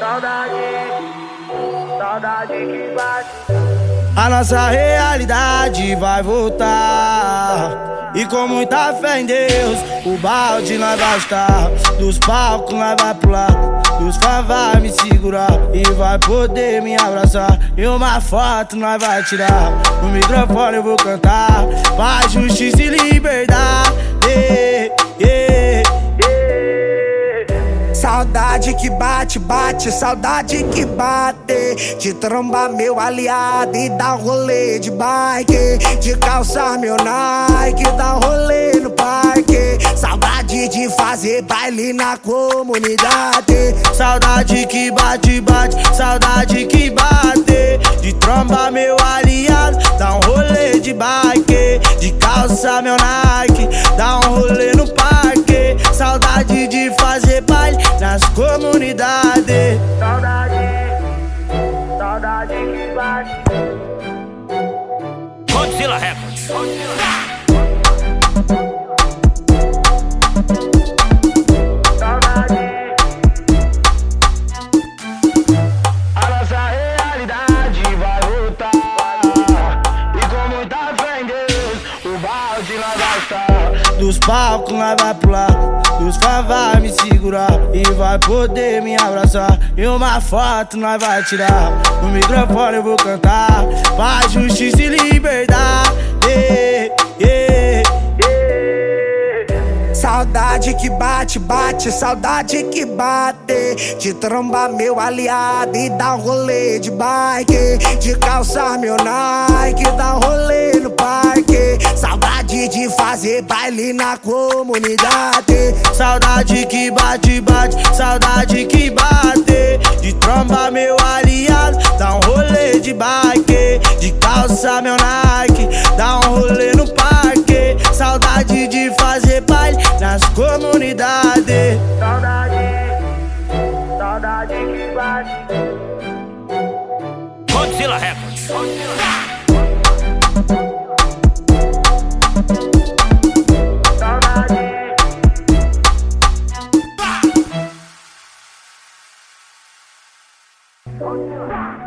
Saudade, saudade que bate. A nossa realidade vai voltar. E com muita fé em Deus, o balde nós vai estar. Dos palcos nós vai pular. Fãs vai me segurar e vai poder me abraçar. E uma foto nós vai tirar. No microfone eu vou cantar. Paz, justiça e liberdade. Saudade que bate, bate, saudade que bate. De trombar meu aliado e dar rolê de bike. De calçar meu Nike, dar rolê no parque. Saudade de fazer baile na comunidade. Saudade que bate, bate, saudade que bate. De trombar meu aliado, dar um rolê de bike. De calçar meu Nike, dar um rolê no parque. Saudade de fazer baile nas comunidades. Saudade, saudade que bate. Godzilla Records. Saudade. Dos palcos nós vai pular, dos fãs vai me segurar e vai poder me abraçar. E uma foto nós vai tirar, no microfone eu vou cantar. Paz, justiça e liberdade. Yeah, Saudade que bate, bate, saudade que bate. De trombar meu aliado e dar rolê de bike. De calçar meu Nike, dar rolê no parque. Saudade de fazer baile na comunidade. Saudade que bate, bate, saudade que bate. De trombar meu aliado, dá um rolê de bike. De calça meu Nike, dá um rolê no parque. Saudade de fazer baile nas comunidades. Saudade, saudade que bate. Godzilla Records. Saudade.